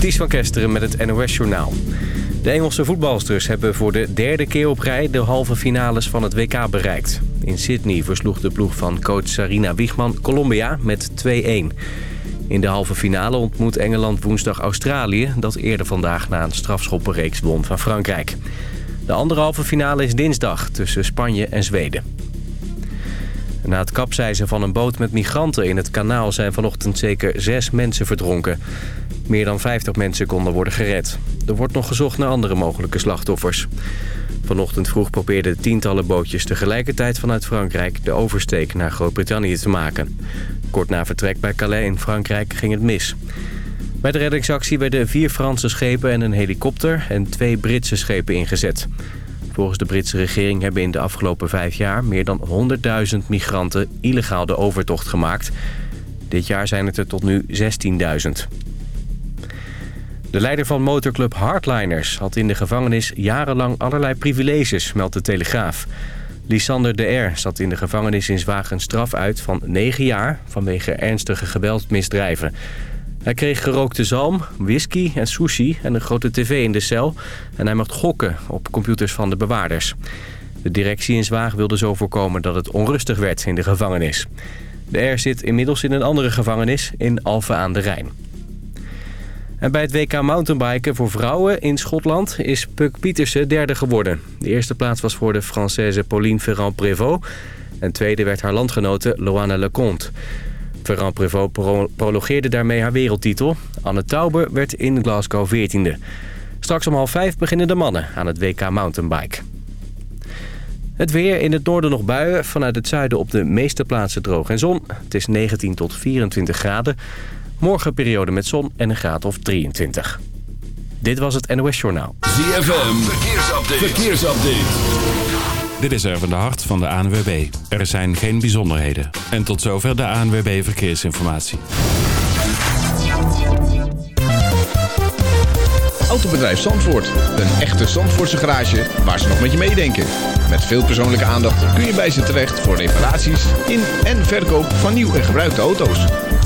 Ties van Kesteren met het NOS-journaal. De Engelse voetbalsters hebben voor de derde keer op rij de halve finales van het WK bereikt. In Sydney versloeg de ploeg van coach Sarina Wiegman Colombia met 2-1. In de halve finale ontmoet Engeland woensdag Australië... dat eerder vandaag na een strafschoppenreeks won van Frankrijk. De andere halve finale is dinsdag tussen Spanje en Zweden. Na het kapseizen van een boot met migranten in het kanaal... zijn vanochtend zeker zes mensen verdronken. Meer dan 50 mensen konden worden gered. Er wordt nog gezocht naar andere mogelijke slachtoffers. Vanochtend vroeg probeerden tientallen bootjes tegelijkertijd vanuit Frankrijk... de oversteek naar Groot-Brittannië te maken. Kort na vertrek bij Calais in Frankrijk ging het mis. Bij de reddingsactie werden vier Franse schepen en een helikopter... en twee Britse schepen ingezet. Volgens de Britse regering hebben in de afgelopen vijf jaar... meer dan 100.000 migranten illegaal de overtocht gemaakt. Dit jaar zijn het er tot nu 16.000. De leider van motorclub Hardliners had in de gevangenis jarenlang allerlei privileges, meldt de Telegraaf. Lysander de R. zat in de gevangenis in Zwaag een straf uit van 9 jaar vanwege ernstige geweldmisdrijven. Hij kreeg gerookte zalm, whisky en sushi en een grote tv in de cel. En hij mocht gokken op computers van de bewaarders. De directie in Zwaag wilde zo voorkomen dat het onrustig werd in de gevangenis. De R zit inmiddels in een andere gevangenis in Alphen aan de Rijn. En bij het WK mountainbiken voor vrouwen in Schotland is Puck Pietersen derde geworden. De eerste plaats was voor de Française Pauline Ferrand-Prévot. En tweede werd haar landgenote Loana Leconte. Ferrand-Prévot prologeerde daarmee haar wereldtitel. Anne Tauber werd in Glasgow 14e. Straks om half vijf beginnen de mannen aan het WK mountainbike. Het weer in het noorden nog buien. Vanuit het zuiden op de meeste plaatsen droog en zon. Het is 19 tot 24 graden. Morgen periode met zon en een graad of 23. Dit was het NOS Journaal. ZFM, verkeersupdate. verkeersupdate. Dit is Erwin de Hart van de ANWB. Er zijn geen bijzonderheden. En tot zover de ANWB Verkeersinformatie. Autobedrijf Zandvoort. Een echte Zandvoortse garage waar ze nog met je meedenken. Met veel persoonlijke aandacht kun je bij ze terecht voor reparaties in en verkoop van nieuw en gebruikte auto's.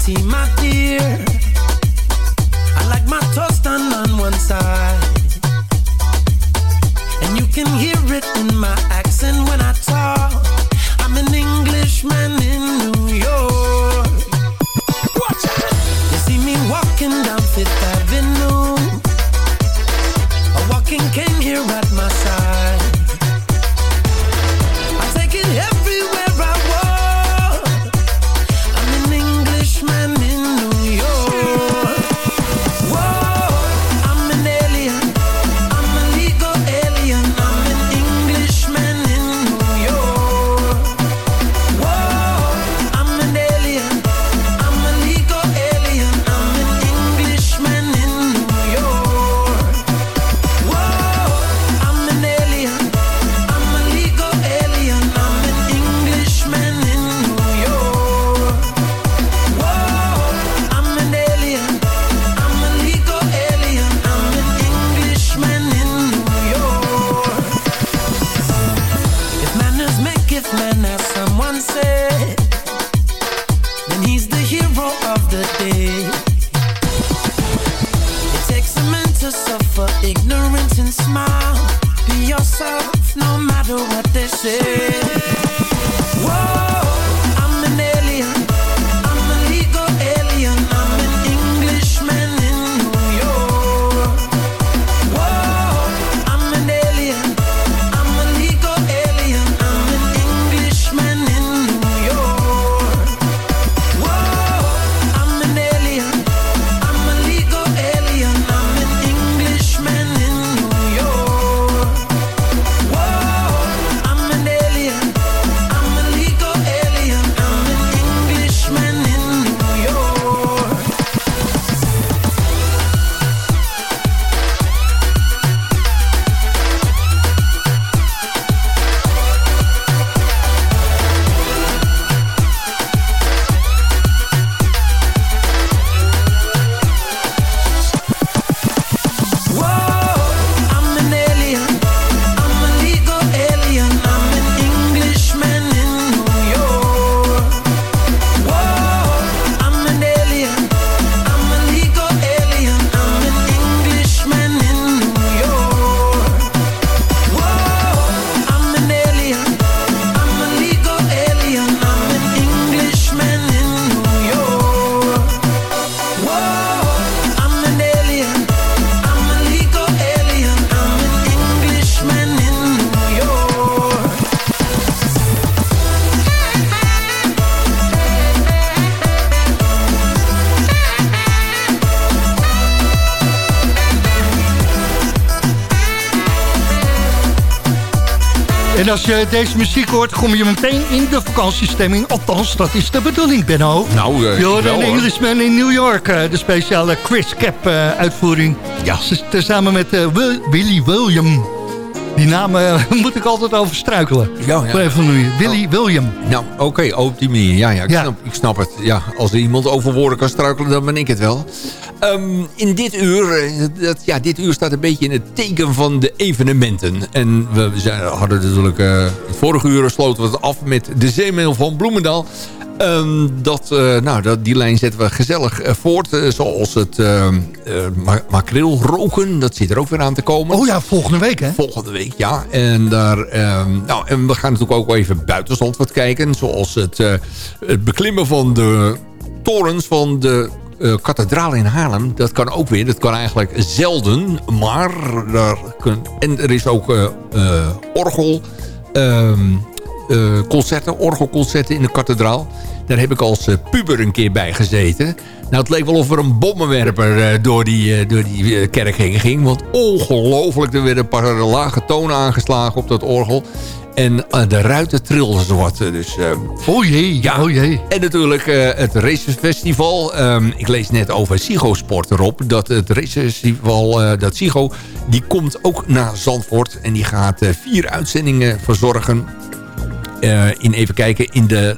Tea, my dear. I like my toast on, on one side. And you can hear it in my accent when I als je deze muziek hoort, kom je meteen in de vakantiestemming. Althans, dat is de bedoeling, Benno. Nou, uh, een Englishman in New York, uh, de speciale Chris Cap uh, uitvoering. Ja. Samen met Will, Willy William. Die naam moet ik altijd over struikelen. Ja, ja. Even Willy oh. William. Nou, oké, okay, op die manier. Ja, ja, ik, ja. Snap, ik snap het. Ja, als er iemand over woorden kan struikelen, dan ben ik het wel. Um, in dit uur, dat, ja, dit uur staat een beetje in het teken van de evenementen. En we zijn, hadden natuurlijk, uh, het vorige uur sloten we het af met de zeemeel van Bloemendaal. Um, dat, uh, nou, dat, die lijn zetten we gezellig uh, voort. Uh, zoals het ma makreel roken. Dat zit er ook weer aan te komen. Oh ja, volgende week hè? Volgende week, ja. En, daar, um, nou, en we gaan natuurlijk ook wel even buiten wat kijken. Zoals het, het beklimmen van de torens van de uh, kathedraal in Haarlem, dat kan ook weer. Dat kan eigenlijk zelden, maar daar en er is ook uh, orgel, um, concerten, orgelconcerten in de kathedraal. Daar heb ik als puber een keer bij gezeten. Nou, het leek wel of er een bommenwerper door die, door die kerk heen ging. Want ongelooflijk, er werden een paar lage tonen aangeslagen op dat orgel. En uh, de ruiten trilden wat. Dus, uh, oh jee, ja. oh jee. En natuurlijk uh, het racefestival. Um, ik lees net over Sigo Sport erop. Dat het racefestival, dat Sigo, die komt ook naar Zandvoort. En die gaat vier uitzendingen verzorgen. in even kijken, in de,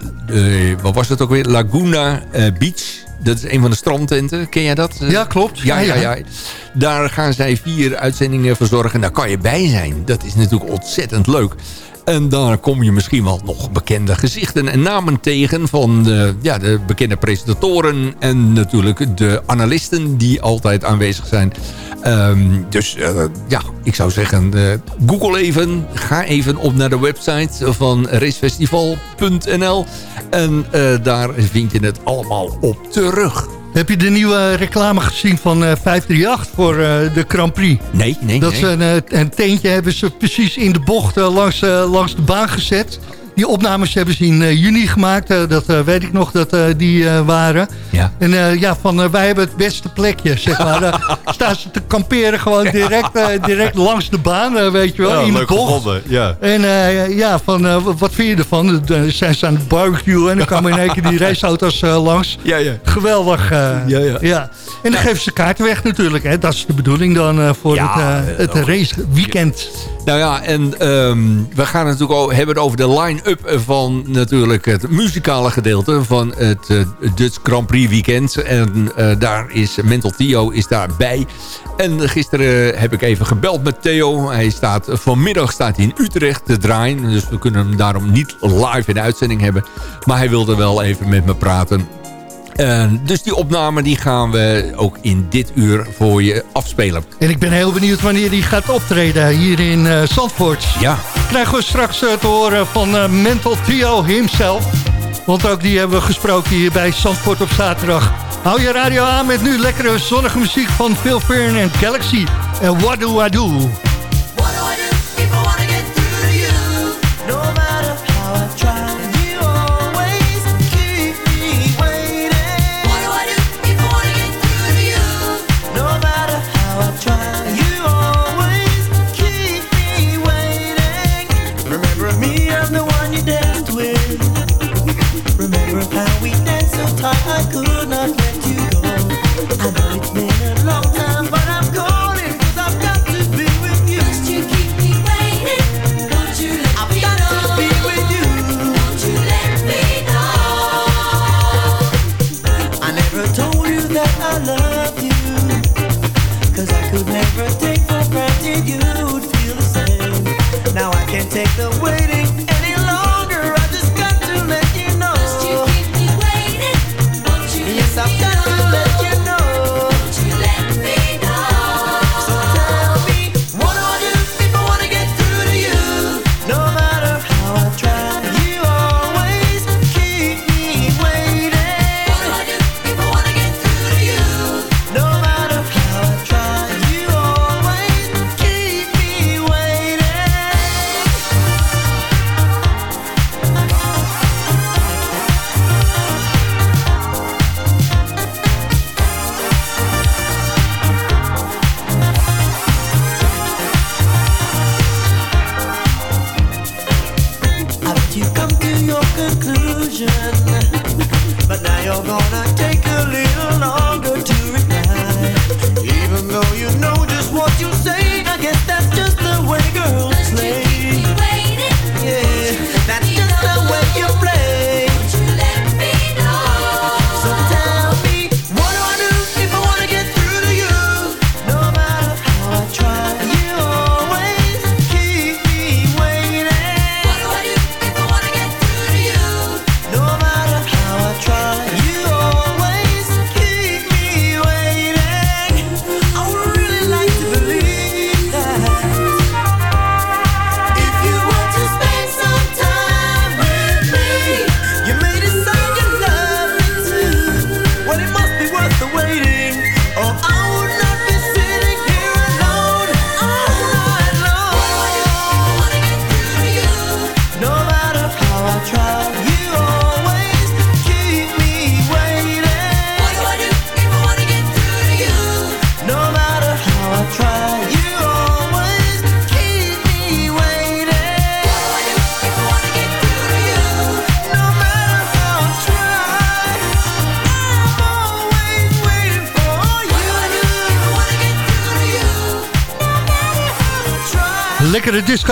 wat was het ook weer? Laguna Beach. Dat is een van de strandtenten. Ken jij dat? Ja, klopt. Ja, ja, ja. Daar gaan zij vier uitzendingen verzorgen. Daar kan je bij zijn. Dat is natuurlijk ontzettend leuk. En daar kom je misschien wel nog bekende gezichten en namen tegen... van de, ja, de bekende presentatoren en natuurlijk de analisten die altijd aanwezig zijn. Um, dus uh, ja, ik zou zeggen, uh, google even. Ga even op naar de website van racefestival.nl. En uh, daar vind je het allemaal op terug. Heb je de nieuwe reclame gezien van uh, 538 voor uh, de Grand Prix? Nee, nee, Dat nee. Ze een, een teentje hebben ze precies in de bocht langs, langs de baan gezet. Die opnames hebben ze in juni gemaakt. dat weet ik nog dat die waren. Ja. En ja, van wij hebben het beste plekje, zeg maar. Daar staan ze te kamperen gewoon direct, direct langs de baan, weet je wel. Ja, in leuk de gevonden, ja. En ja, van wat vind je ervan? Dan zijn ze aan het barbecue en dan komen in één keer die raceauto's langs. Ja, ja. Geweldig. ja, ja. ja. En dan geven ze kaarten weg natuurlijk. Hè. Dat is de bedoeling dan voor ja, het, het raceweekend. Nou ja, en um, we gaan het natuurlijk ook hebben over de line-up van natuurlijk het muzikale gedeelte van het uh, Dutch Grand Prix weekend. En daar is Mental Theo is daarbij. En gisteren heb ik even gebeld met Theo. Hij staat, vanmiddag staat hij in Utrecht te draaien. Dus we kunnen hem daarom niet live in de uitzending hebben. Maar hij wilde wel even met me praten uh, dus die opname die gaan we ook in dit uur voor je afspelen. En ik ben heel benieuwd wanneer die gaat optreden hier in uh, Zandvoort. Ja. Krijgen we straks uh, te horen van Mental Trio himself. Want ook die hebben we gesproken hier bij Zandvoort op zaterdag. Hou je radio aan met nu lekkere zonnige muziek van Phil Fern en Galaxy. En What Do I Do?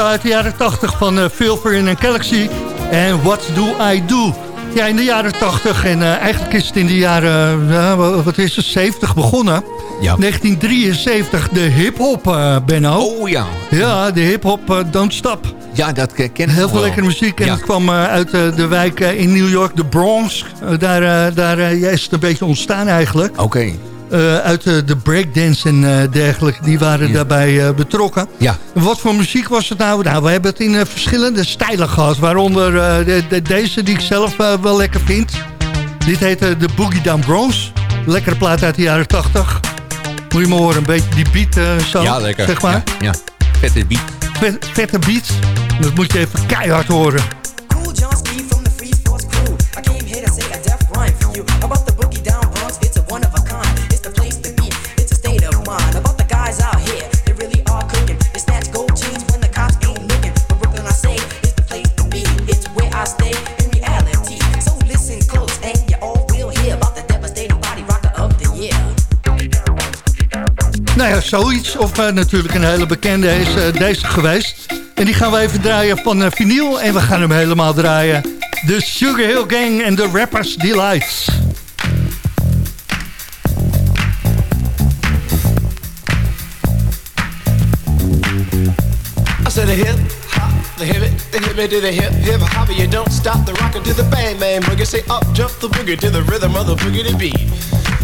Uit de jaren 80 van uh, Phil en Galaxy. En What Do I Do? Ja, in de jaren 80 en uh, eigenlijk is het in de jaren, uh, wat is het, 70 begonnen. Ja. 1973, de hip-hop, uh, Benno. Oh ja. Ja, de hip-hop Don't Stop. Ja, dat ken ik Heel veel lekkere muziek. En ja. het kwam uit de wijk in New York, de Bronx. daar daar is het een beetje ontstaan eigenlijk. Oké. Uit uh, de breakdance en uh, dergelijke. Die waren daarbij betrokken. Ja. Wat voor muziek was het nou? Nou, we hebben het in verschillende stijlen gehad. Waaronder de, de, deze die ik zelf wel lekker vind. Dit heette de Boogie Down Bronx. Lekkere plaat uit de jaren 80. Moet je maar horen, een beetje die beat zo. Ja, lekker. Zeg maar. Ja, ja. vette beat. Vet, vette beat. Dat moet je even keihard horen. Nou ja, zoiets. Of uh, natuurlijk een hele bekende is uh, deze geweest. En die gaan we even draaien van uh, vinyl. En we gaan hem helemaal draaien. De Sugar Hill Gang en de Rappers Delights. I said a hip hop, the hip the hip to the hip hip hop. You don't stop the rocker to the bang bang boogie. Say up jump the boogie to the rhythm of the boogie to beat.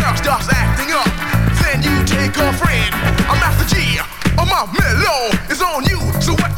girl starts acting up, then you take her friend. I'm after G. Oh my mellow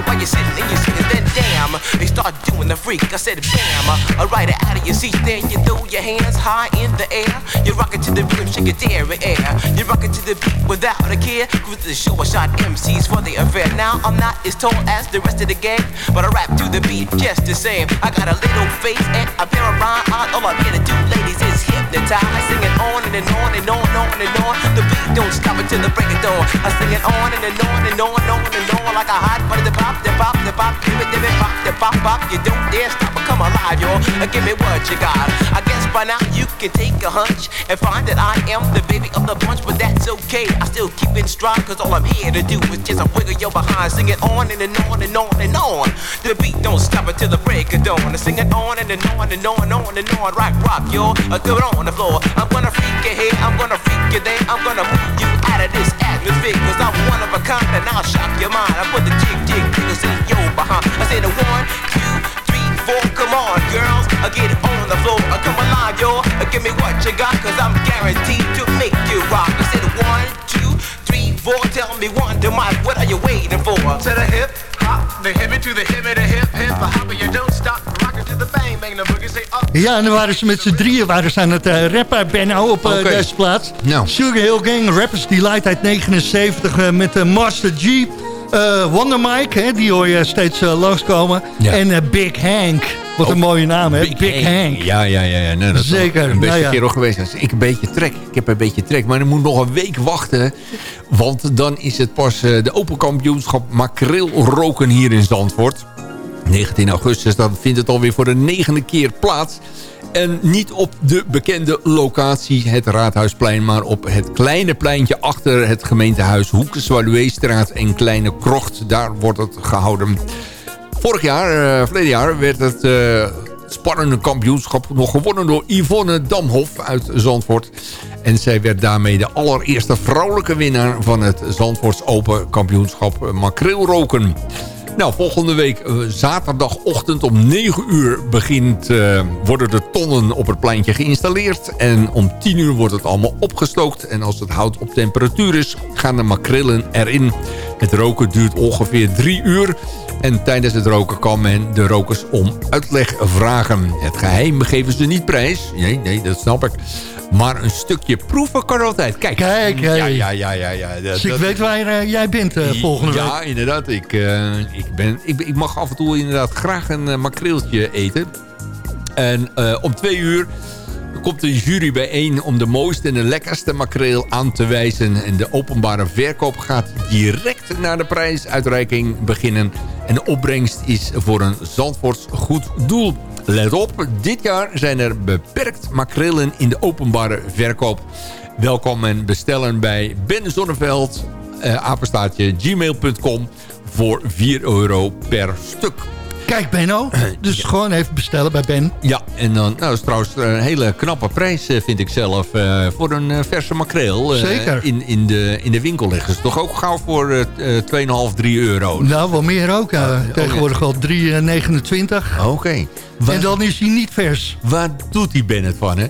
while you're sitting and you're sitting. Then damn, they start doing the freak. I said bam, alright out of your seat. Then you throw your hands high in the air. You're rocking to the rhythm, shake your dairy air. You're rocking to the beat without a care. Cruise the show, I shot MCs for the affair. Now I'm not as tall as the rest of the gang, but I rap to the beat just the same. I got a little face and a pair of rhyme eyes. All I'm here to do, ladies, is hypnotize. Singing on and, and on and on and on and on. The beat don't stop until the break of dawn. I sing it on and, and on and on and on and on like a hot butter. Pop, the pop, the pop, give it, give it, pop, the pop, pop. You don't dare stop or come alive, y'all. Give me what you got. I guess by now you can take a hunch and find that I am the baby of the bunch, but that's okay. I still keep it strong, cause all I'm here to do is just a wiggle your behind. Sing it on and, and on and on and on. The beat don't stop until the break of dawn. I sing it on and, and on and on and on and on. Rock, rock, y'all. Uh, go on the floor. I'm gonna freak you here, I'm gonna freak you there. I'm gonna move you out of this atmosphere, cause I'm one of a kind and I'll shock your mind. I put the jig, jig, jiggles in your behind. I say the one, two, three, four. Come on, girls. I get it on the floor. I come alive, yo. Give me what you got, cause I'm guaranteed to make you rock. I said one, two, three, four. Tell me one, to Mike, what are you waiting for? To the hip, hop, the hippie to the hippie, the hip, hip, the hopper, you don't stop, rockin' Ja, en dan waren ze met z'n drieën waren ze aan het eh, rappen, Benno, op eh, deze plaats. Nou. Sugar Hill Gang, Rappers Delight uit 79 eh, met de Master G. Wonder Mike, hè, die hoor je steeds langskomen. Ja. En Big Hank, wat een Oh, mooie naam, hè? Big, Hank. Ja, ja, ja. ja. Nee, dat is Zeker, Een beste nou ja. kerel geweest. Ik een beetje trek. Ik heb een beetje trek. Maar dan moet nog een week wachten. Want dan is het pas de Open Kampioenschap makreel roken hier in Zandvoort. 19 augustus, dan vindt het alweer voor de negende keer plaats. En niet op de bekende locatie, het Raadhuisplein... maar op het kleine pleintje achter het gemeentehuis... Hoek, Zwaluweestraat en Kleine Krocht. Daar wordt het gehouden. Vorig jaar, eh verleden jaar, werd het eh, spannende kampioenschap... nog gewonnen door Yvonne Damhof uit Zandvoort. En zij werd daarmee de allereerste vrouwelijke winnaar... van het Zandvoorts Open Kampioenschap Makreelroken. Nou, volgende week eh, zaterdagochtend om 9 uur begint, eh, worden de tonnen op het pleintje geïnstalleerd. En om 10 uur wordt het allemaal opgestookt. En als het hout op temperatuur is, gaan de makrillen erin. Het roken duurt ongeveer 3 uur. En tijdens het roken kan men de rokers om uitleg vragen. Het geheim geven ze niet prijs. Nee, nee, dat snap ik. Maar een stukje proeven kan altijd. Kijk, Kijk, hey. ja, ja, ja, ja. ja. Dat- Dus ik dat- weet waar eh, jij bent eh, volgende ja, week. inderdaad. Ik, eh, ik, ben, ik, ik mag af en toe inderdaad graag een makreeltje eten. En om twee uur komt de jury bijeen om de mooiste en de lekkerste makreel aan te wijzen. En de openbare verkoop gaat direct naar de prijsuitreiking beginnen. En de opbrengst is voor een Zandvoorts goed doel. Let op, dit jaar zijn er beperkt makrelen in de openbare verkoop. Welkom en bestellen bij Ben Zonneveld, eh, apenstaartje gmail.com voor 4 euro per stuk. Kijk, Benno. Dus gewoon even bestellen bij Ben. Ja, en dan, nou, dat is trouwens een hele knappe prijs, eh, vind ik zelf, eh, voor een eh, verse makreel. eh, Zeker. In, in, de, in de winkel liggen ze toch ook gauw voor eh, eh, 2,5, 3 euro. Nou, wel meer ook. ja. Tegenwoordig al 3,29. Oké. Waar, En dan is hij niet vers. waar doet die Ben het van, hè?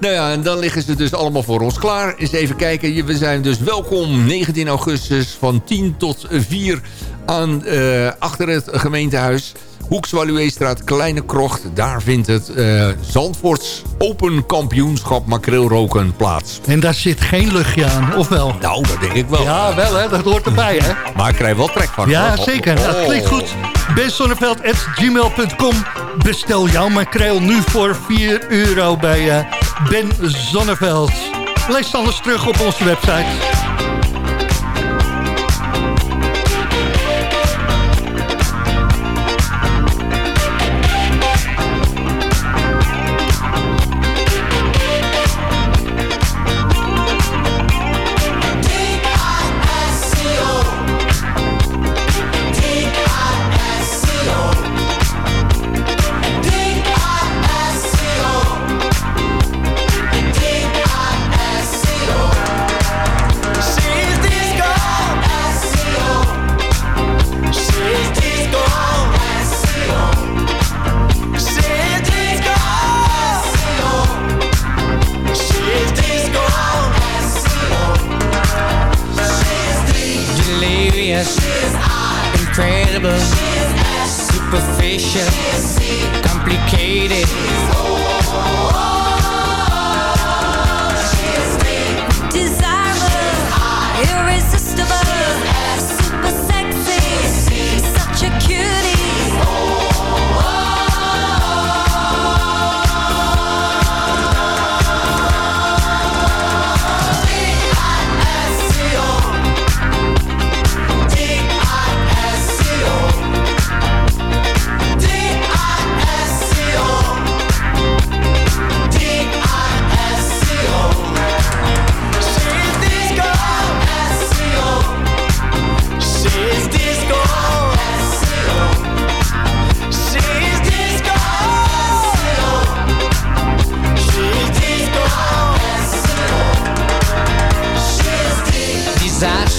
Nou ja, en dan liggen ze dus allemaal voor ons klaar. Eens even kijken. We zijn dus welkom 19 augustus van 10 tot 4 aan, eh, achter het gemeentehuis. Hoekswaluweestraat, Kleine Krocht. Daar vindt het eh Zandvoorts Open Kampioenschap Makreelroken plaats. En daar zit geen luchtje aan, of wel? Nou, dat denk ik wel. Ja, wel hè. Dat hoort erbij hè. Maar ik krijg wel trek van. Ja, zeker. oh, Dat klinkt goed. benzonneveld.gmail.com Bestel jouw makreel nu voor 4 euro bij eh, Ben Zonneveld. Lees alles terug op onze website.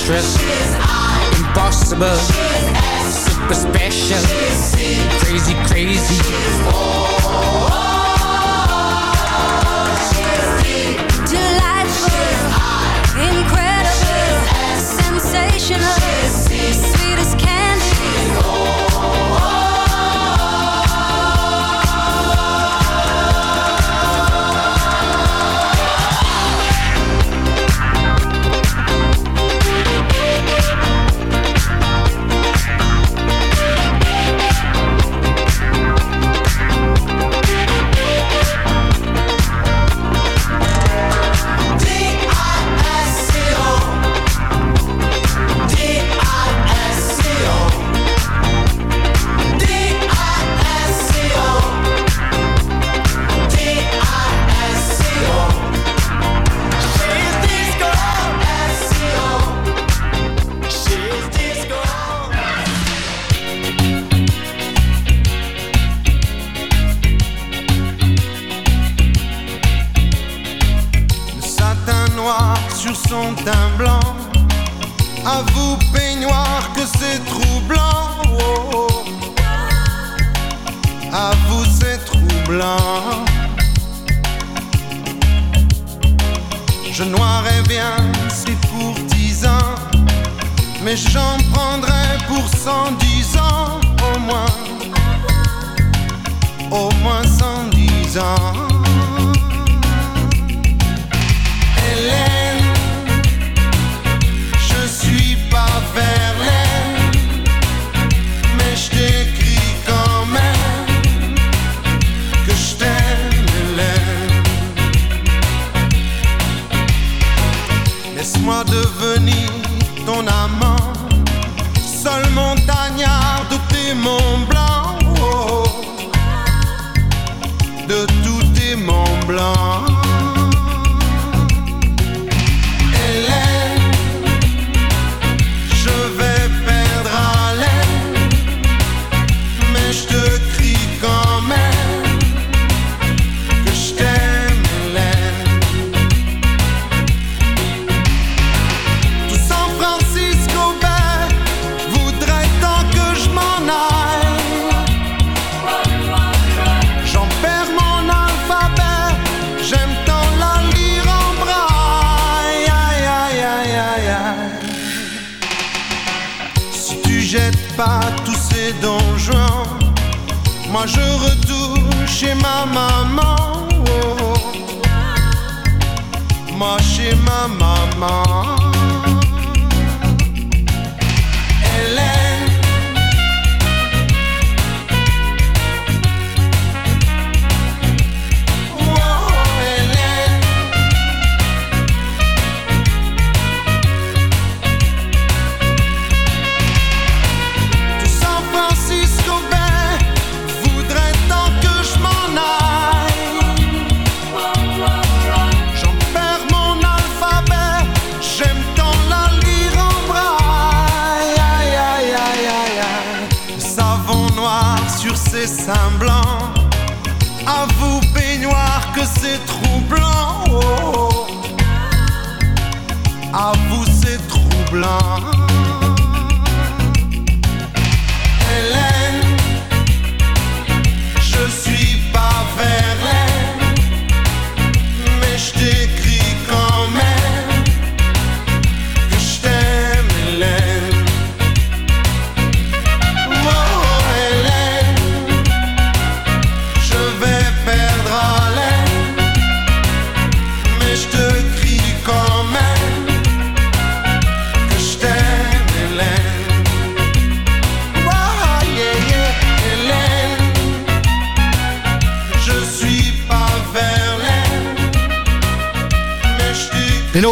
actress. Impossible. She's Super special. She's Crazy, crazy. Delightful. Incredible. Sensational. Sweetest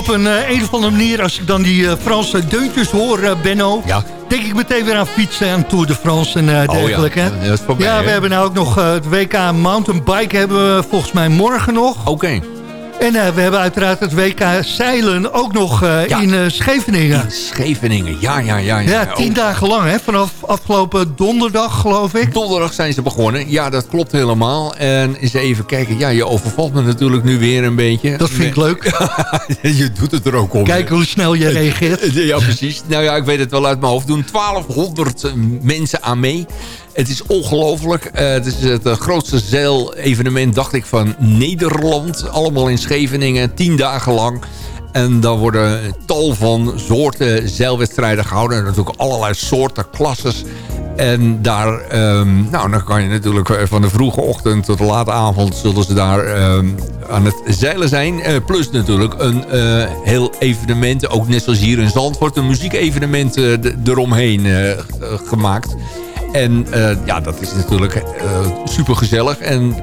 op een, eh, een of andere manier, als ik dan die eh, Franse deuntjes hoor, eh, Benno... Ja. denk ik meteen weer aan fietsen en Tour de France en eh, Oh, ja. dergelijke. Ja, we hebben nou ook nog het WK mountainbike hebben we volgens mij morgen nog. Oké. En eh, we hebben uiteraard het WK zeilen ook nog eh, Ja. in eh, Scheveningen. In Scheveningen, ja, ja, ja. ja. Ja, tien Oh, dagen lang, hè? Vanaf afgelopen donderdag, geloof ik. Donderdag zijn ze begonnen. Ja, dat klopt helemaal. En eens even kijken. Ja, je overvalt me natuurlijk nu weer een beetje. Dat vind ik leuk. je doet het er ook om. Kijken hoe snel je reageert. Ja, precies. Nou ja, ik weet het wel uit mijn hoofd. Doen 1200 mensen aan mee. Het is ongelooflijk. Eh, het is het eh, grootste zeilevenement, dacht ik, van Nederland. Allemaal in Scheveningen, tien dagen lang. En dan worden tal van soorten zeilwedstrijden gehouden. En natuurlijk allerlei soorten, klasses. En daar, ehm, nou, dan kan je natuurlijk eh, van de vroege ochtend tot de late avond... zullen ze daar ehm, aan het zeilen zijn. Plus natuurlijk een heel evenement, ook net zoals hier in Zandvoort... een muziekevenement eromheen gemaakt. En eh, ja, dat is natuurlijk super gezellig. En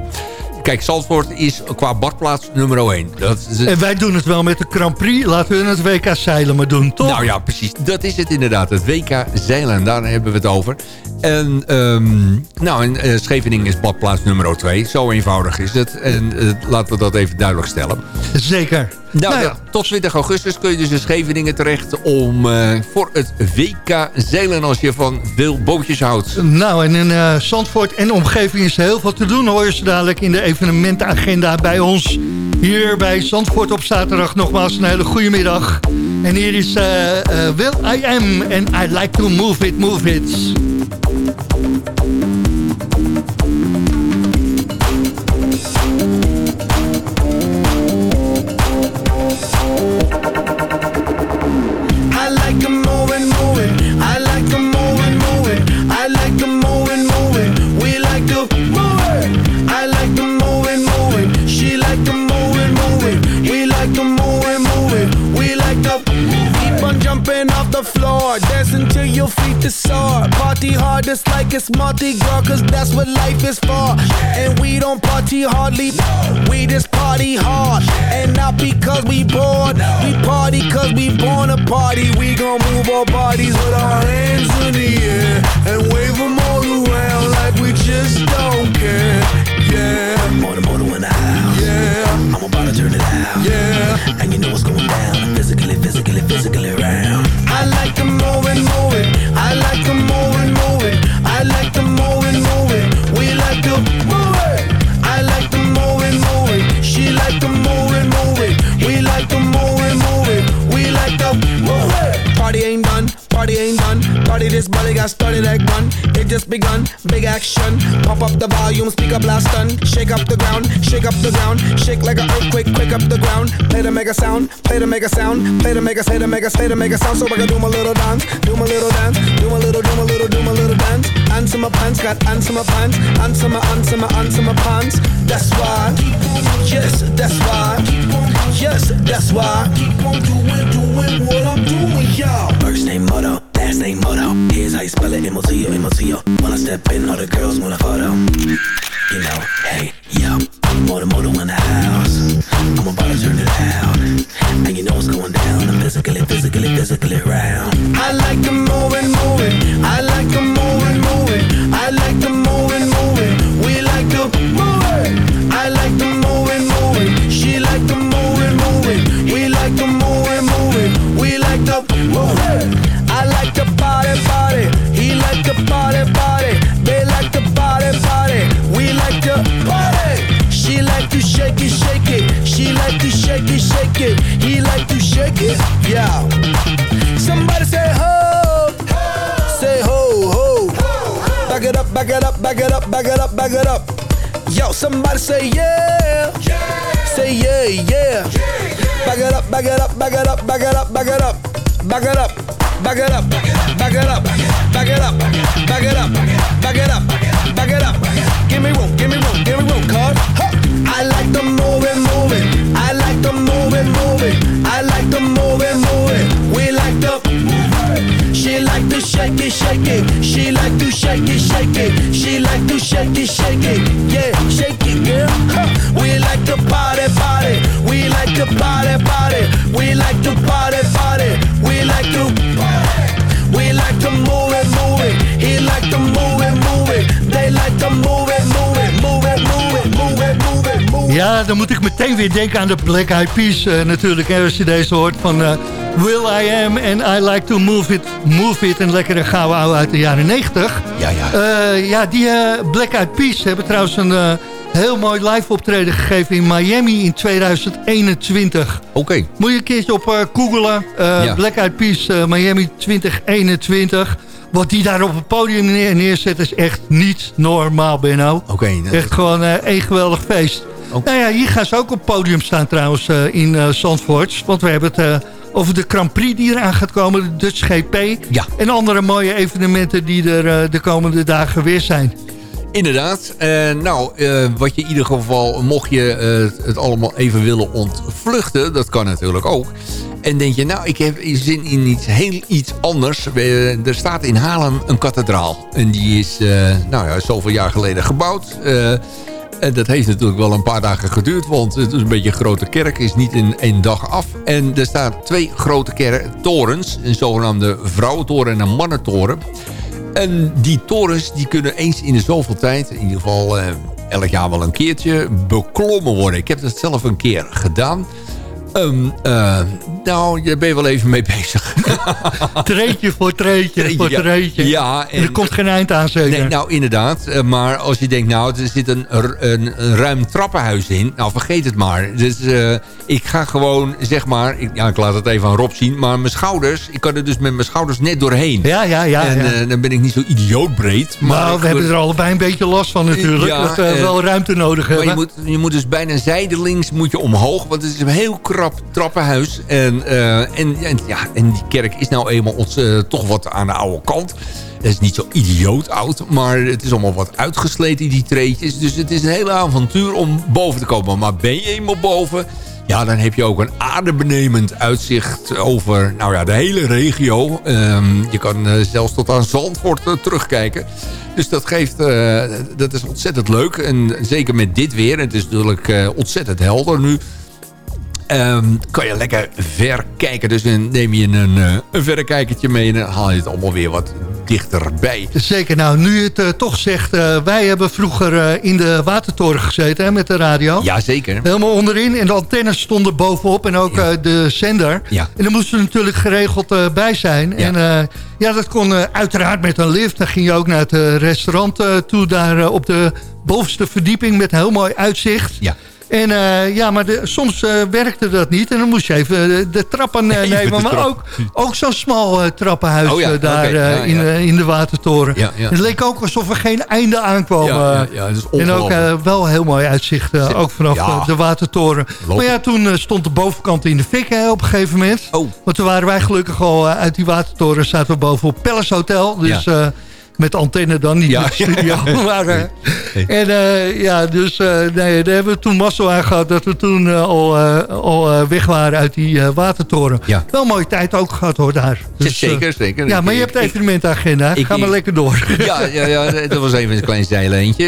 kijk, Zandvoort is qua badplaats nummer 1. Dat is, En wij doen het wel met de Grand Prix. Laten we het WK zeilen maar doen, toch? nou ja, precies. Dat is het inderdaad. Het WK zeilen, daar hebben we het over. En, ehm, nou, en eh, Scheveningen is badplaats nummer 2. Zo eenvoudig is het. En eh, laten we dat even duidelijk stellen. Zeker. Nou, Nou ja. tot 20 augustus kun je dus in Scheveningen terecht... om eh, voor het WK zeilen als je van veel bootjes houdt. Nou, en in eh, Zandvoort en omgeving is heel veel te doen. Hoor je ze dadelijk in de evenementenagenda bij ons. Hier bij Zandvoort op zaterdag nogmaals een hele goede middag. En hier is eh, Will I Am en I Like To Move It, Move It. Is sore. Party hard just like it's Mardi Gras, cause that's what life is for. And we don't party hardly, we just party hard. And not because we bored, we party cause we born a party. We gon' move our bodies with our hands in the air and wave them all around like we just don't care. Yeah. Motor, motor in the house. Yeah. I'm about to turn it out. Yeah. And you know what's going down. Physically, physically, physically around. I like to move it, move it. I like to move it. I like to move it. We like to move. I like to move it. She like to move it. We like to move it. We like to move. Party ain't done, party ain't done. Party this body got started like gun. Just begun, big action. Pump up the volume, speak up last stun. Shake up the ground, shake up the ground. Shake like an earthquake, quake up the ground. Play to make a sound, play to make a sound. Play to make a, play to make a, play to make a sound. So I can do my little dance, do my little dance. Do my little, do my little, do my little dance. Answer my pants, got answer my pants. Answer my, answer my, answer my pants. That's why. Yes, that's why. Yes, that's why. Keep on doing, doing what I'm doing, y'all. First name motto, last name motto. Here's how you spell it, M-O-T-O, M-O-T-O. When I step in, all the girls want a photo. You know, hey, yo, motor, motor in the house. I'm about to turn it out. And you know what's going down. I'm physically, physically, physically around. I like to moving, moving. I like to moving, moving. I like to moving, moving. We like to move it. I like to move moving. She like to move moving. We like to move moving. We like to move it. Party, party. They like to party, party. We like to party. She like to shake it, shake it. She like to shake it, shake it. He like to shake it, yeah. Somebody say ho, say ho, ho. Back it up, back it up, back it up, back it up, back it up. Yo, somebody say yeah, say yeah, yeah. Back it up, back it up, back it up, back it up, back it up, back it up, back it up, back it up, back it up, back it up, back it up, back it up. Give me room, give me room, give me room, cuz. I like to move it, move it. I like to move it, move it. I like to move it, move it. We like to. She like to shake it, shake it. She like to shake it, shake it. She like to shake it, shake it. Yeah, shake it. Huh. We like to party, party. We like to party, party. We Ja, dan moet ik meteen weer denken aan de Black Eyed Peas eh, natuurlijk. Als je deze hoort van eh, Will I Am and I Like to Move It. Move It, en lekkere gouden ouwe uit de jaren 90. Ja, ja. Eh, ja, die Black Eyed Peas hebben trouwens een heel mooi live optreden gegeven in Miami in 2021. Oké. Moet je een keertje op googelen. Black Eyed Peas Miami 2021. Wat die daar op het podium neer, neerzet is echt niet normaal, Benno. Oké. Okay, echt gewoon uh, een geweldig feest. Okay. Nou ja, hier gaan ze ook op het podium staan trouwens uh, in uh, Zandvoort. Want we hebben het over de Grand Prix die eraan gaat komen, de Dutch GP. Ja. En andere mooie evenementen die er de komende dagen weer zijn. Inderdaad. Uh, nou, uh, wat je in ieder geval, mocht je uh, het allemaal even willen ontvluchten... dat kan natuurlijk ook. En denk je, nou, ik heb zin in iets heel iets anders. er staat in Haarlem een kathedraal. En die is, nou ja, zoveel jaar geleden gebouwd. en dat heeft natuurlijk wel een paar dagen geduurd. Want het is een beetje een grote kerk. Is niet in één dag af. En er staan twee grote torens. Een zogenaamde vrouwentoren en een mannentoren. En die torens die kunnen eens in de zoveel tijd, in ieder geval eh, elk jaar wel een keertje, beklommen worden. Ik heb dat zelf een keer gedaan. Um, uh, nou, daar ben je wel even mee bezig. treetje voor treetje voor ja, treetje. Ja, en, er komt geen eind aan zeker. Nee, nou, inderdaad. Eh, maar als je denkt, nou, er zit een, een, een ruim trappenhuis in. Nou, vergeet het maar. Dus uh, ik ga gewoon, zeg maar... Ik, ja, ik laat het even aan Rob zien. Maar mijn schouders, ik kan er dus met mijn schouders net doorheen. Ja, ja, ja. En ja. Uh, dan ben ik niet zo idiootbreed. Maar nou, we hebben er allebei een beetje last van natuurlijk. Ja, dat we wel ruimte nodig hebben. Maar je moet, je moet dus bijna zijdelings moet je omhoog. Want het is een heel trappenhuis. En, en, en, ja, en die kerk is nou eenmaal ons, toch wat aan de oude kant. Het is niet zo idioot oud, maar het is allemaal wat uitgesleten, die treetjes. Dus het is een hele avontuur om boven te komen. Maar ben je eenmaal boven, ja, dan heb je ook een adembenemend uitzicht over nou ja, de hele regio. Um, je kan uh, zelfs tot aan Zandvoort terugkijken. Dus dat geeft, dat is ontzettend leuk. En zeker met dit weer, het is natuurlijk ontzettend helder nu... Um, kan je lekker ver kijken. Dus dan neem je een, uh, een verrekijkertje mee en dan haal je het allemaal weer wat dichterbij. Zeker. Nou, nu je het uh, toch zegt, uh, wij hebben vroeger in de watertoren gezeten hè, met de radio. Ja, zeker. Helemaal onderin en de antennes stonden bovenop en ook ja. de zender. Ja. En daar moesten we natuurlijk geregeld bij zijn. Ja. En ja, dat kon uiteraard met een lift. Dan ging je ook naar het restaurant toe, daar op de bovenste verdieping met een heel mooi uitzicht. Ja. En uh, ja, maar de, soms uh, werkte dat niet. En dan moest je even de, de trappen nemen. Maar ook, ook zo'n smal trappenhuis oh ja, daar okay. ja, in, in de watertoren. Het leek ook alsof er geen einde aankwam. en ook wel heel mooi uitzicht. ook vanaf de watertoren. Maar ja, toen stond de bovenkant in de fik hè, op een gegeven moment. Oh. Want toen waren wij gelukkig al uit die watertoren. Zaten we bovenop Palace Hotel. Dus... Met antenne dan, niet ja. met studio. maar, uh, en uh, ja, dus uh, nee, daar hebben we toen mazzel aan gehad... dat we toen al, al weg waren uit die watertoren. Ja. Wel een mooie tijd ook gehad hoor, daar. Dus, zeker, zeker. Ja, maar je hebt de evenementagenda. Ga maar lekker door. Ja, ja, ja, dat was even een klein zijleentje.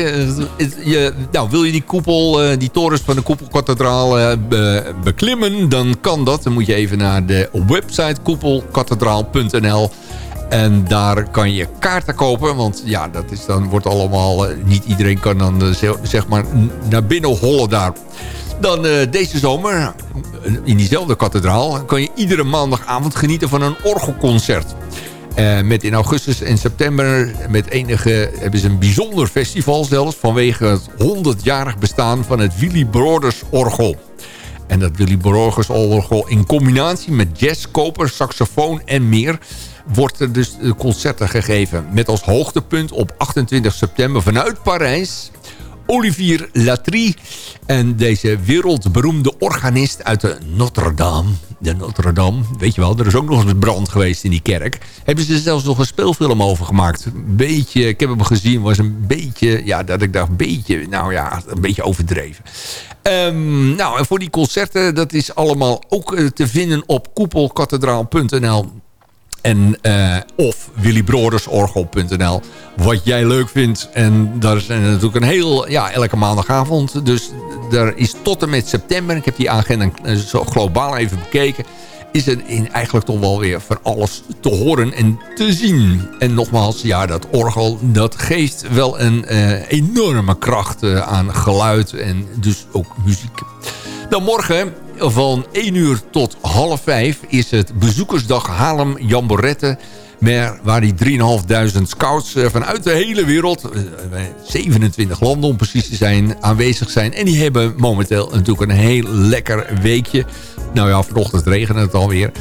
Je, nou, wil je die koepel, die torens van de koepelkathedraal be, beklimmen... dan kan dat. Dan moet je even naar de website koepelkathedraal.nl... En daar kan je kaarten kopen. Want ja, dat is dan wordt allemaal... Uh, niet iedereen kan dan uh, zeg maar naar binnen hollen daar. Dan uh, deze zomer, in diezelfde kathedraal... kan je iedere maandagavond genieten van een orgelconcert. met in augustus en september met enige, hebben ze een bijzonder festival zelfs... vanwege het 100-jarig bestaan van het Willy Broders Orgel. En dat Willy Broders Orgel in combinatie met jazz, koper, saxofoon en meer wordt er dus concerten gegeven. Met als hoogtepunt op 28 september vanuit Parijs... Olivier Latrie. En deze wereldberoemde organist uit de Notre-Dame. De Notre-Dame, weet je wel, er is ook nog eens brand geweest in die kerk. Hebben ze zelfs nog een speelfilm over gemaakt. Beetje, ik heb hem gezien, was een beetje, ja, dat ik dacht, beetje, nou ja, een beetje overdreven. Um, nou, en voor die concerten, dat is allemaal ook te vinden op koepelkathedraal.nl. En, uh, of willybrodersorgel.nl. Wat jij leuk vindt. En daar zijn natuurlijk een heel... Ja, elke maandagavond. Dus daar is tot en met september. Ik heb die agenda zo globaal even bekeken. is er in eigenlijk toch wel weer van alles te horen en te zien. En nogmaals, ja, dat orgel, dat geeft wel een eh, enorme kracht eh, aan geluid en dus ook muziek. Dan morgen van 1 uur tot half 5 is het bezoekersdag Haarlem Jamborette waar die 3.500 scouts eh, vanuit de hele wereld, 27 eh, landen om precies te zijn, aanwezig zijn. En die hebben momenteel natuurlijk een heel lekker weekje. Nou ja, vanochtend regent het alweer.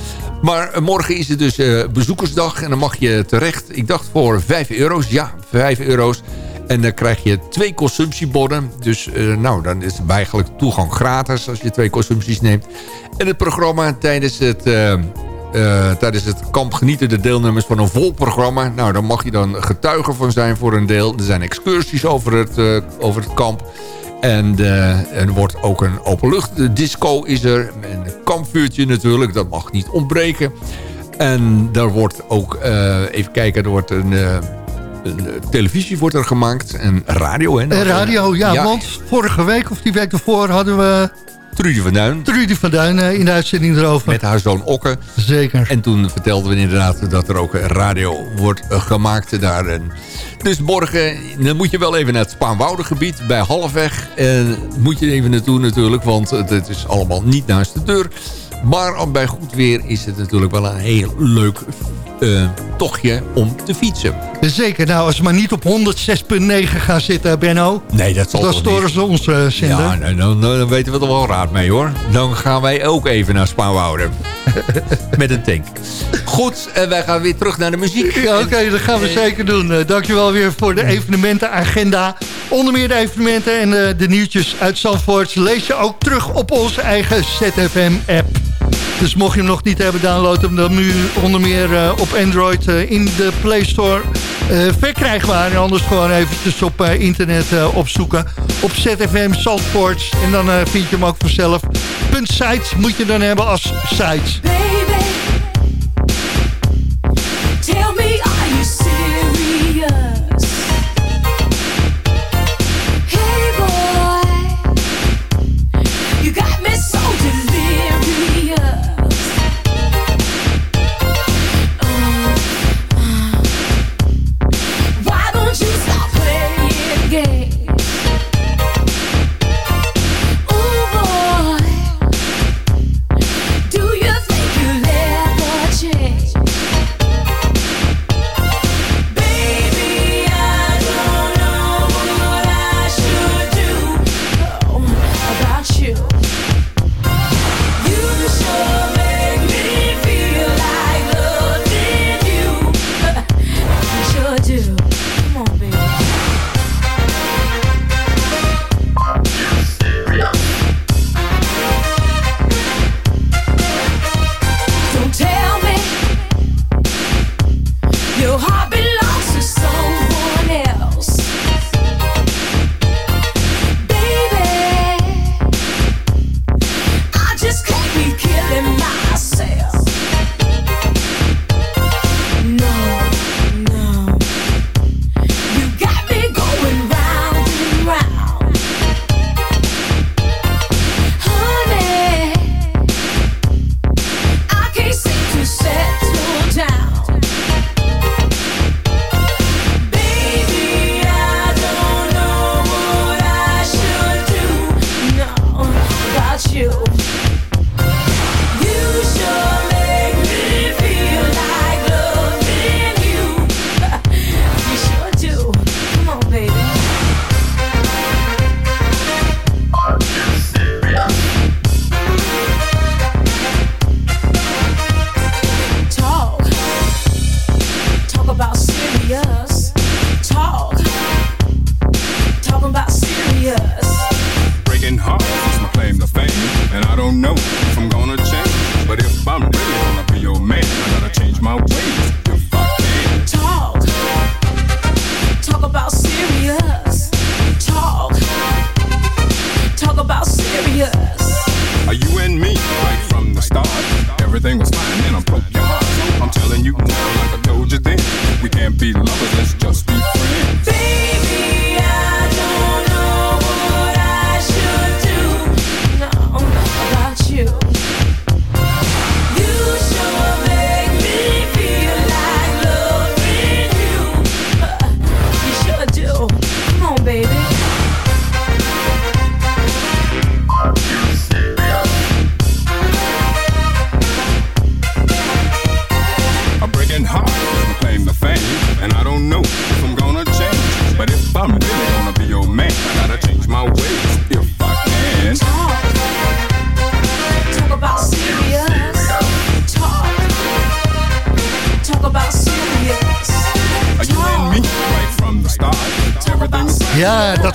Maar eh, morgen is het dus bezoekersdag en dan mag je terecht, ik dacht voor 5 euro's. Ja, 5 euro's. En dan krijg je twee consumptieborden. Dus nou, dan is eigenlijk toegang gratis als je twee consumpties neemt. En het programma tijdens het, uh, tijdens het kamp genieten de deelnemers van een vol programma. Nou, daar mag je dan getuige van zijn voor een deel. Er zijn excursies over het, over het kamp. En er wordt ook een openluchtdisco is er. En een kampvuurtje natuurlijk, dat mag niet ontbreken. En daar wordt ook, even kijken, er wordt. Een televisie wordt er gemaakt en radio. Hè? En radio, ja, ja, want vorige week of die week ervoor hadden we Trudy van Duin. Trudy van Duin eh, in de uitzending erover. Met haar zoon Okke. Zeker. En toen vertelden we inderdaad dat er ook radio wordt eh, gemaakt daar. Dus morgen dan moet je wel even naar het Spaanwoudengebied bij Halfweg. En moet je even naartoe natuurlijk, want het is allemaal niet naast de deur. Maar bij goed weer is het natuurlijk wel een heel leuk uh, tochtje om te fietsen. Zeker. Nou, als we maar niet op 106.9 gaan zitten, Benno. Nee, dat zal Dan storen ze ons uh, zender. Ja, nou, dan, dan, weten we er wel raad mee, hoor. Dan gaan wij ook even naar Spaanwouden. Met een tank. Goed, en wij gaan weer terug naar de muziek. Ja, Oké, dat gaan we zeker doen. Uh, dankjewel weer voor de evenementenagenda. Onder meer de evenementen en de nieuwtjes uit Zandvoort... lees je ook terug op onze eigen ZFM-app. Dus mocht je hem nog niet hebben, download hem dan nu onder meer uh, op Android uh, in de Play Store uh, verkrijgbaar. En anders gewoon eventjes op internet opzoeken. Op ZFM Saltports. En dan vind je hem ook vanzelf. Punt site moet je dan hebben als site.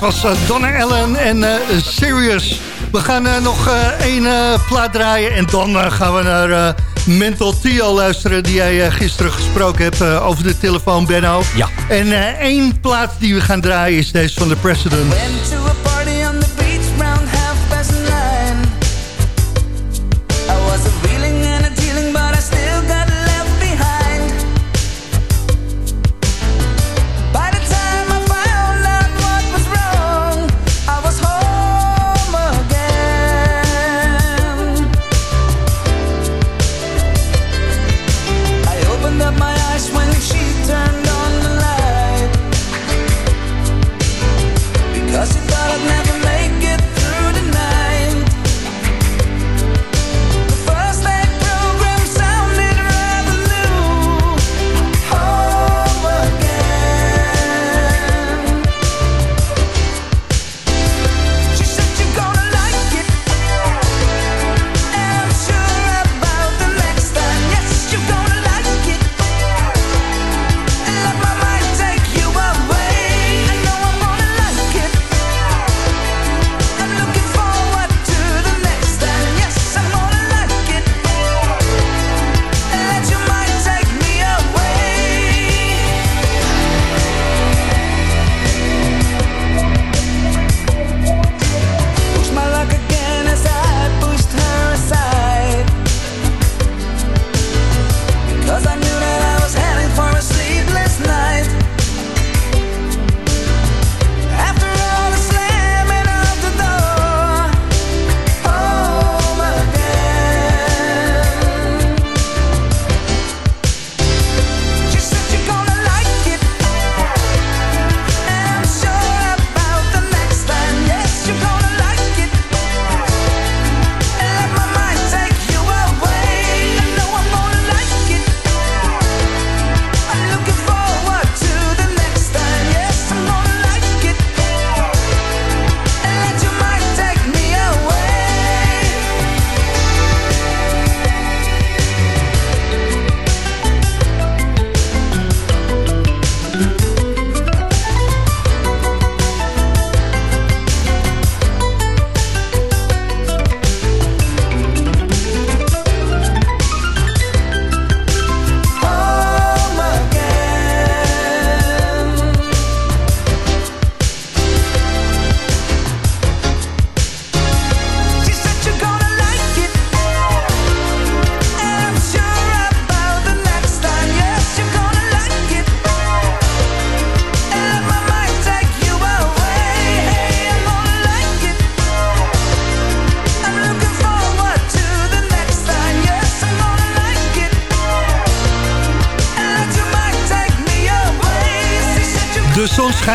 Was uh, Donna Allen en uh, Sirius. We gaan uh, nog één plaat draaien en dan gaan we naar Mental Tio luisteren... die jij gisteren gesproken hebt over de telefoon, Benno. Ja. En één plaat die we gaan draaien is deze van de President.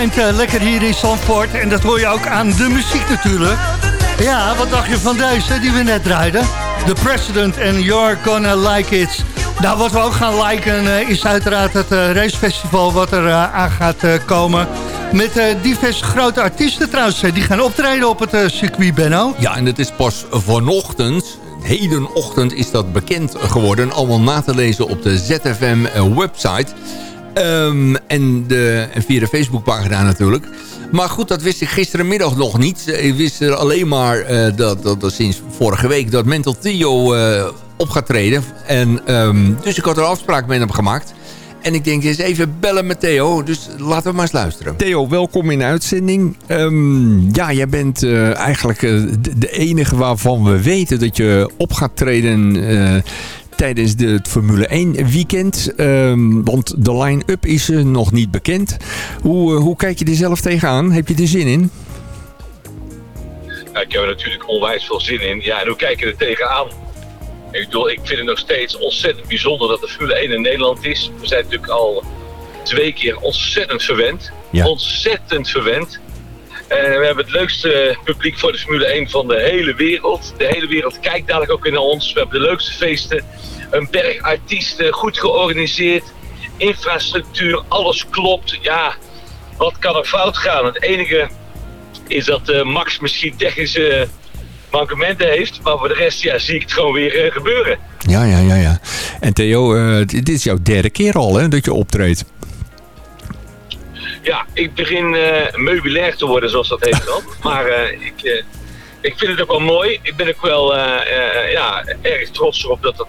Schijnt uh, lekker hier in Zandvoort. En dat hoor je ook aan de muziek natuurlijk. Ja, wat dacht je van deze die we net draaiden? The President and You're Gonna Like It. Nou, wat we ook gaan liken uh, is uiteraard het uh, racefestival wat er aan gaat komen. Met diverse grote artiesten trouwens. die gaan optreden op het circuit, Benno. Ja, en het is pas vanochtend hedenochtend is dat bekend geworden. Allemaal na te lezen op de ZFM-website. Um, en, de, en via de Facebookpagina natuurlijk. Maar goed, dat wist ik gisterenmiddag nog niet. Ik wist er alleen maar uh, dat, dat, sinds vorige week dat Mental Theo uh, op gaat treden. En, um, dus ik had er afspraak met hem gemaakt. En ik denk eens even bellen met Theo. Dus laten we maar eens luisteren. Theo, welkom in de uitzending. Um, ja, jij bent eigenlijk de, de, enige waarvan we weten dat je op gaat treden tijdens de, het Formule 1 weekend. Um, want de line-up is uh, nog niet bekend. Hoe, uh, hoe kijk je er zelf tegenaan? Heb je er zin in? Nou, ik heb er natuurlijk onwijs veel zin in. Ja, en hoe kijk je er tegenaan? Ik, bedoel, ik vind het nog steeds ontzettend bijzonder dat de Formule 1 in Nederland is. We zijn natuurlijk al twee keer ontzettend verwend. Ja. Ontzettend verwend. En we hebben het leukste publiek voor de Formule 1 van de hele wereld. De hele wereld kijkt dadelijk ook naar ons. We hebben de leukste feesten een berg artiesten, goed georganiseerd, infrastructuur, alles klopt. Ja, wat kan er fout gaan? Het enige is dat uh, Max misschien technische mankementen heeft, maar voor de rest ja, zie ik het gewoon weer gebeuren. Ja, ja, ja, ja. En Theo, dit is jouw derde keer al hè, dat je optreedt. Ja, ik begin eh, meubilair te worden, zoals dat heet dan. maar eh, ik, eh, ik vind het ook wel mooi. Ik ben ook wel ja, erg trots erop dat dat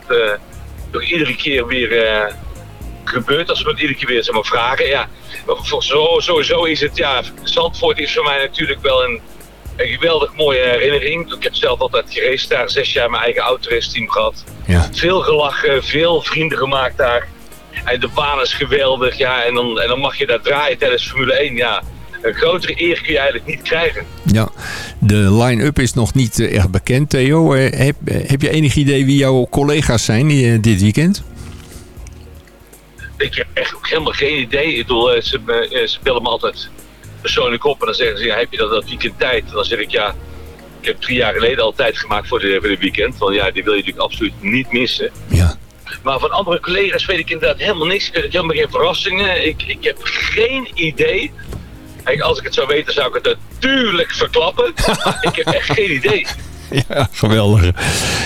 toch iedere keer weer gebeurt. Als we het iedere keer weer zeg maar, vragen. Ja, voor- zo, sowieso is het, ja, Zandvoort is voor mij natuurlijk wel een, een geweldig mooie herinnering. Ik heb zelf altijd geraced daar, zes jaar mijn eigen autorace-team gehad. Ja. Veel gelachen, veel vrienden gemaakt daar. En de baan is geweldig, ja. En dan, en dan mag je daar draaien tijdens Formule 1, ja. Een grotere eer kun je eigenlijk niet krijgen. Ja, de line-up is nog niet eh, echt bekend, Theo. Eh, heb, heb je enig idee wie jouw collega's zijn eh, dit weekend? Ik heb echt ook helemaal geen idee. Ik bedoel, eh, ze, eh, ze bellen me altijd persoonlijk op en dan zeggen ze, ja, heb je dat, dat weekend tijd? En dan zeg ik, ja, ik heb drie jaar geleden al tijd gemaakt voor de, voor de weekend. Want ja, die wil je natuurlijk absoluut niet missen. Ja. Maar van andere collega's weet ik inderdaad helemaal niks. Ik heb helemaal geen verrassingen. Ik, ik heb geen idee. Kijk, als ik het zou weten, zou ik het natuurlijk verklappen. Ik heb echt geen idee. Ja, geweldig.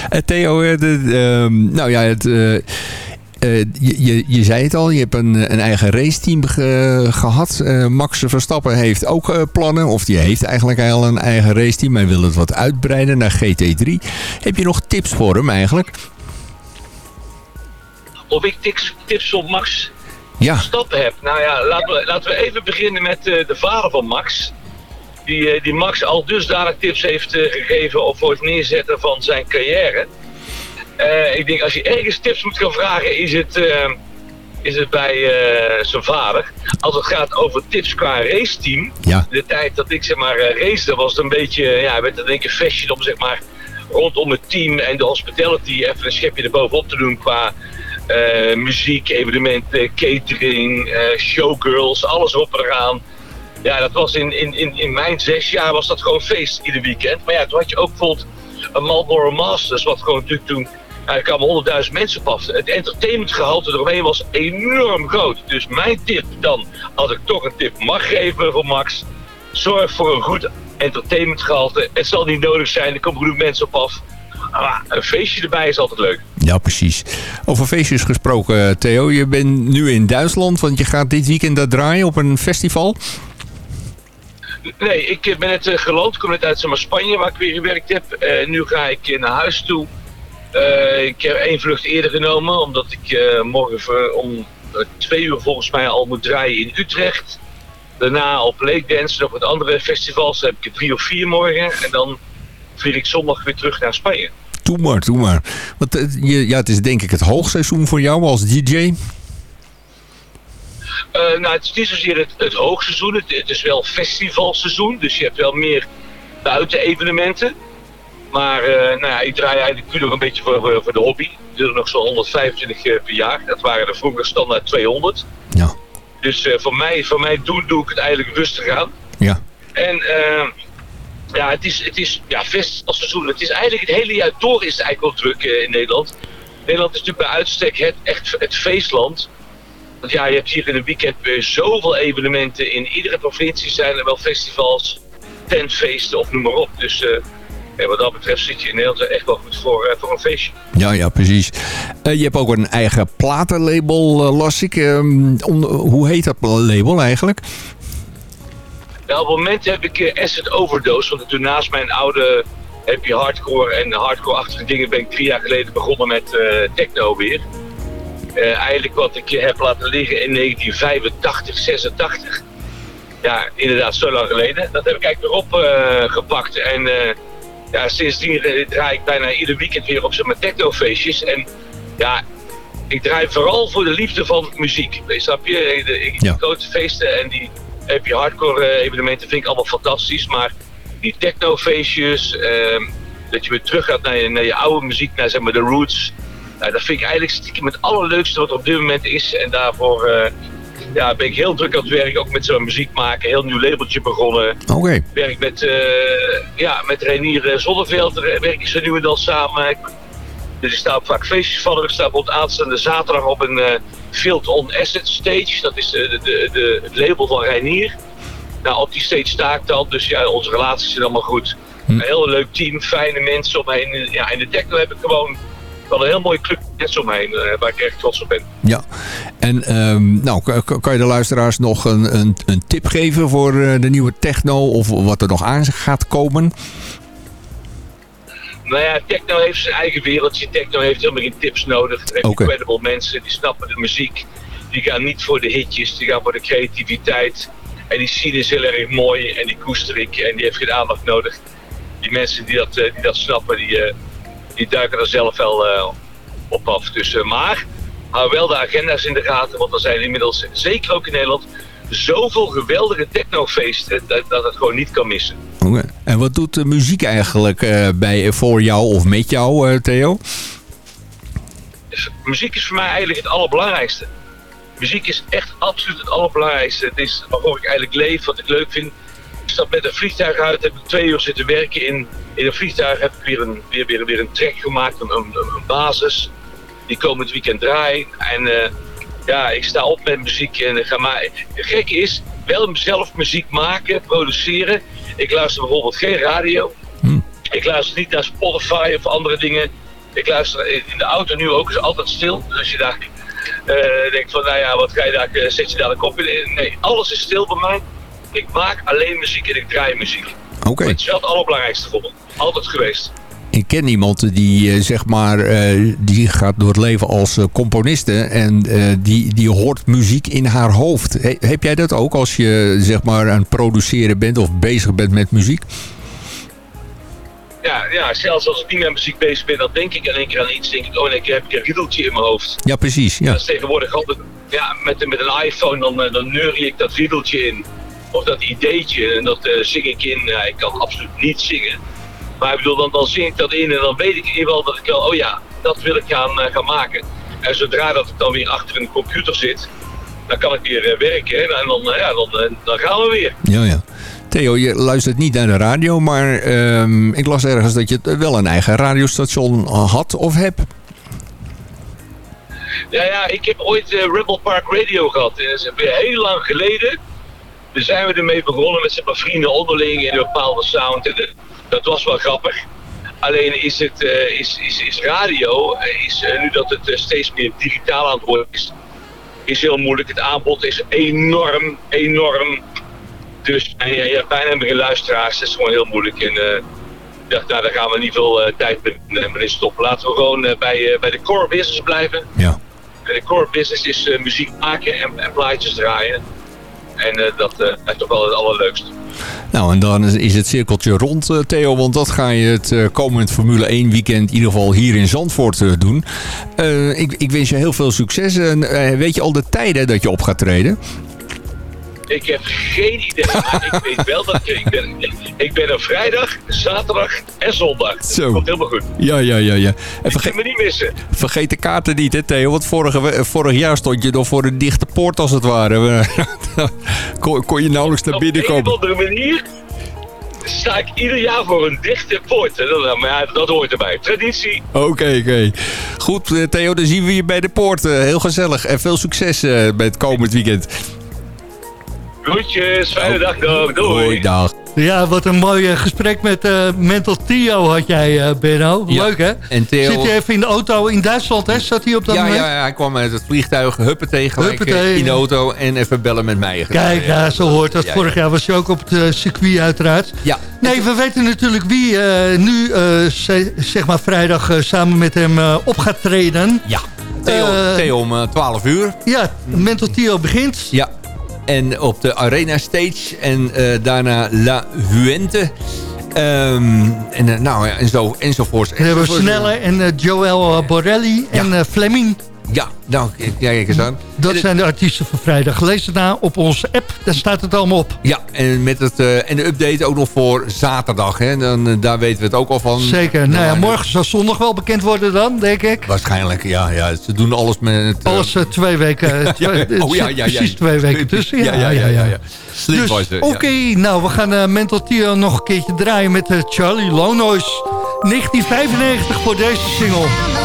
Eh, Theo, eh, de, ehm, nou ja, het, eh, je, je, je zei het al, je hebt een, een eigen raceteam ge- gehad. Eh, Max Verstappen heeft ook plannen, of die heeft eigenlijk al een eigen raceteam. Hij wil het wat uitbreiden naar GT3. Heb je nog tips voor hem eigenlijk? Of ik tips, tips op Max Ja. stappen heb. Nou ja, laten we, laten we even beginnen met eh, de vader van Max. Die, eh, die Max al dusdanig tips heeft eh, gegeven voor het neerzetten van zijn carrière. Ik denk als je ergens tips moet gaan vragen, is het, is het bij zijn vader. Als het gaat over tips qua raceteam. Ja. De tijd dat ik zeg maar uh, race, was het een beetje, ja, werd het denk ik een fashion om zeg maar rondom het team en de hospitality even een schepje erbovenop te doen qua eh, muziek, evenementen, catering, eh, showgirls, alles en eraan. Ja, dat was in, in, in, in mijn zes jaar was dat gewoon feest ieder weekend. Maar ja, toen had je ook bijvoorbeeld een Marlboro Masters, wat gewoon natuurlijk toen, er kwamen honderdduizend mensen op af. Het entertainmentgehalte eromheen was enorm groot. Dus mijn tip dan, als ik toch een tip mag geven voor Max, zorg voor een goed entertainmentgehalte. Het zal niet nodig zijn, er komen genoeg mensen op af. Maar een feestje erbij is altijd leuk. Ja, precies. Over feestjes gesproken, eh, Theo. Je bent nu in Duitsland, want je gaat dit weekend daar draaien op een festival. Nee, ik eh, ben net uh, geland. Ik kom net uit zeg maar, Spanje, waar ik weer gewerkt heb. Uh, nu ga ik naar huis toe. Uh, ik heb één vlucht eerder genomen, omdat ik uh, morgen om twee uur volgens mij al moet draaien in Utrecht. Daarna op Lake Dance, nog wat andere festivals. Dan heb ik er drie of vier morgen. En dan vlieg ik zondag weer terug naar Spanje. Doe maar, doe maar. Want uh, je, ja, het is denk ik het hoogseizoen voor jou als DJ. Uh, nou, het is niet zozeer het, het hoogseizoen. Het, het, is wel festivalseizoen. Dus je hebt wel meer buitenevenementen. Maar uh, nou ja, ik draai eigenlijk nu nog een beetje voor, voor, voor de hobby. Ik doe er nog zo'n 125 per jaar. Dat waren er vroeger standaard 200. Ja. Dus uh, voor mij, voor mij doen doe ik het eigenlijk rustig aan. Ja. En uh, ja, het is, het is ja, festivalseizoen. Het is eigenlijk het hele jaar door is het eigenlijk wel druk in Nederland. Nederland is natuurlijk bij uitstek het, echt het feestland. Want ja, je hebt hier in het weekend weer zoveel evenementen. In iedere provincie zijn er wel festivals, tentfeesten of noem maar op. Dus uh, wat dat betreft zit je in Nederland echt wel goed voor, uh, voor een feestje. Ja, ja, precies. Je hebt ook een eigen platenlabel, las ik. Um, hoe heet dat label eigenlijk? Ja, op het moment heb ik Asset Overdose. Want toen naast mijn oude happy hardcore en hardcore-achtige dingen ben ik drie jaar geleden begonnen met techno weer. Uh, eigenlijk wat ik heb laten liggen in 1985, 86. Ja, inderdaad, zo lang geleden. Dat heb ik eigenlijk weer opgepakt. Uh, en uh, ja, sindsdien draai ik bijna ieder weekend weer op zo'n technofeestjes. En ja, ik draai vooral voor de liefde van muziek. Snap je? De, ik, ja. grote feesten en die happy hardcore evenementen vind ik allemaal fantastisch. Maar die technofeestjes, ehm, dat je weer terug gaat naar je, naar je oude muziek, naar zeg maar de roots. Nou, dat vind ik eigenlijk stiekem het allerleukste wat er op dit moment is. En daarvoor uh, ja, ben ik heel druk aan het werk, ook met zo'n muziek maken. Heel nieuw labeltje begonnen. Oké. Okay. Werk met, uh, ja, met Renier Zonneveld, werk ik zo nu en dan samen. Dus ik sta op vaak feestjes van. Ik sta op aanstaande zaterdag op een uh, Field on Asset stage. Dat is de, de, de, het label van Reinier. Nou, op die stage sta ik dan. Dus ja, onze relaties zijn allemaal goed. Hm. Een heel leuk team, fijne mensen omheen. Ja, in de techno heb ik gewoon wel een heel mooie club net zo omheen, uh, waar ik echt trots op ben. Ja, En ehm, nou, kan je de luisteraars nog een, een, een tip geven voor eh, de nieuwe techno? Of wat er nog aan gaat komen? Nou ja, techno heeft zijn eigen wereldje. Techno heeft helemaal geen tips nodig. Er incredible mensen, die snappen de muziek. Die gaan niet voor de hitjes, die gaan voor de creativiteit. En die scene is heel erg mooi en die koester ik en die heeft geen aandacht nodig. Die mensen die dat, eh, die dat snappen, die, eh, die duiken er zelf wel eh, op af. Dus, maar hou wel de agenda's in de gaten, want er zijn inmiddels, zeker ook in Nederland, zoveel geweldige technofeesten dat, dat het gewoon niet kan missen. Oké. En wat doet de muziek eigenlijk eh, bij, voor jou of met jou, eh, Theo? Dus muziek is voor mij eigenlijk het allerbelangrijkste. Muziek is echt absoluut het allerbelangrijkste. Het is waarvoor ik eigenlijk leef, wat ik leuk vind. Ik stap met een vliegtuig uit, heb ik twee uur zitten werken in, in een vliegtuig. Heb ik weer een, weer, weer, weer een track gemaakt, een, een, een basis. Die komend weekend draaien. En eh, ja, ik sta op met muziek en ga maar. Gekke is, wel zelf muziek maken, produceren. Ik luister bijvoorbeeld geen radio. Ik luister niet naar Spotify of andere dingen. Ik luister in de auto nu ook is altijd stil. Dus als je daar eh, denkt van, nou ja, wat ga je daar, eh, zet je daar de kop in? Nee, alles is stil bij mij. Ik maak alleen muziek en ik draai muziek. Oké. Het is wel het allerbelangrijkste voor me. Altijd geweest. Ik ken iemand die, eh, zeg maar, eh, die gaat door het leven als eh, componiste. En die, die hoort muziek in haar hoofd. He- heb jij dat ook als je, zeg maar, aan het produceren bent of bezig bent met muziek? Ja, ja, zelfs als ik niet met muziek bezig ben, dan denk ik in één keer aan iets. Denk ik, oh nee, ik heb een riedeltje in mijn hoofd. Ja, precies. Ja. Dat is tegenwoordig altijd, ja, met, met een iPhone dan, dan neurie ik dat riedeltje in. Of dat ideetje en dat zing ik in. Ja, ik kan absoluut niet zingen. Maar ik bedoel, dan, dan zing ik dat in en dan weet ik in ieder geval dat ik wel, oh ja, dat wil ik gaan, eh, gaan maken. En zodra dat ik dan weer achter een computer zit, dan kan ik weer eh, werken. hè. En dan, eh, ja, dan, dan gaan we weer. Ja, ja. Theo, je luistert niet naar de radio, maar ehm, ik las ergens dat je wel een eigen radiostation had of hebt. Ja, ja, ik heb ooit eh, Rebel Park Radio gehad. Dat is weer heel lang geleden. Daar zijn we ermee begonnen met z'n vrienden onderling in een bepaalde sound. En, dat was wel grappig. Alleen is, het, eh, is, is, is radio, eh, is, eh, nu dat het steeds meer digitaal aan het worden is, is heel moeilijk. Het aanbod is enorm, enorm. Dus en, ja, hebt bijna geen luisteraars. Dat is gewoon heel moeilijk. En ik dacht, nou, daar gaan we niet veel tijd mee mee stoppen. Laten we gewoon bij, bij de core business blijven. Ja. De core business is muziek maken en, en plaatjes draaien. En eh, dat eh, is toch wel het allerleukste. Nou, en dan is- het cirkeltje rond, eh, Theo. Want dat ga je het komend Formule 1 weekend in ieder geval hier in Zandvoort doen. Ik, ik wens je heel veel succes. En weet je al de tijden dat je op gaat treden? Ik heb geen idee, maar ik weet wel dat ik, ik ben, ik ben er vrijdag, zaterdag en zondag. Zo. Dat komt helemaal goed. Ja, ja, ja. ja. En vergeet, me niet missen. vergeet de kaarten niet, hè, Theo. Want vorige, vorig jaar stond je nog voor een dichte poort, als het ware. kon, kon je nauwelijks naar binnen Op een of komen. andere manier sta ik ieder jaar voor een dichte poort. Dat- Maar dat hoort erbij. Traditie. Oké, oké. Goed, eh, Theo, dan zien we je bij de poort. Eh, heel gezellig. En veel succes eh, bij het komend weekend. Groetjes, fijne dag nog. Doei. Dag. Ja, wat een mooi gesprek met eh, Mental Tio had jij, eh Benno. Ja. Leuk, hè? En Theo... Zit je even in de auto in Duitsland, hè? Zat hij op dat Ja, moment? ja, ja, hij kwam uit het vliegtuig, huppatee gelijk Huppatee. eh, in de auto en even bellen met mij. Kijk, ja, zo hoort dat. Ja, Vorig jaar was je ook op het circuit uiteraard. Ja. Nee, we weten natuurlijk wie eh, nu, eh, ze- zeg maar vrijdag, samen met hem eh, op gaat treden. Ja. Theo, Theo om eh, 12 uur. Ja, Mental Tio begint. Ja. En op de Arena Stage en eh, daarna La Huente. Ehm, en, eh, nou, ja, en zo, enzovoorts. We hebben. Snelle en eh, Joel Borelli en Fleming. Ja, nou, kijk eens aan. Dat zijn de artiesten van vrijdag. Lees het na op onze app, daar staat het allemaal op. Ja, en, met het, eh, en de update ook nog voor zaterdag. Hè? Dan, eh, daar weten we het ook al van. Zeker. Nou ja, en- morgen zal zondag wel bekend worden dan, denk ik. Waarschijnlijk, ja. ja. Ze doen alles met... eh, Alles twee weken. twee- het Oh, ja, ja, ja. Precies twee weken tussen. Ja, ja, ja. ja, Slim Dus, oké, ja. nou, we gaan Mental Tio nog een keertje draaien met Charlie Lonois. 1995 voor deze single.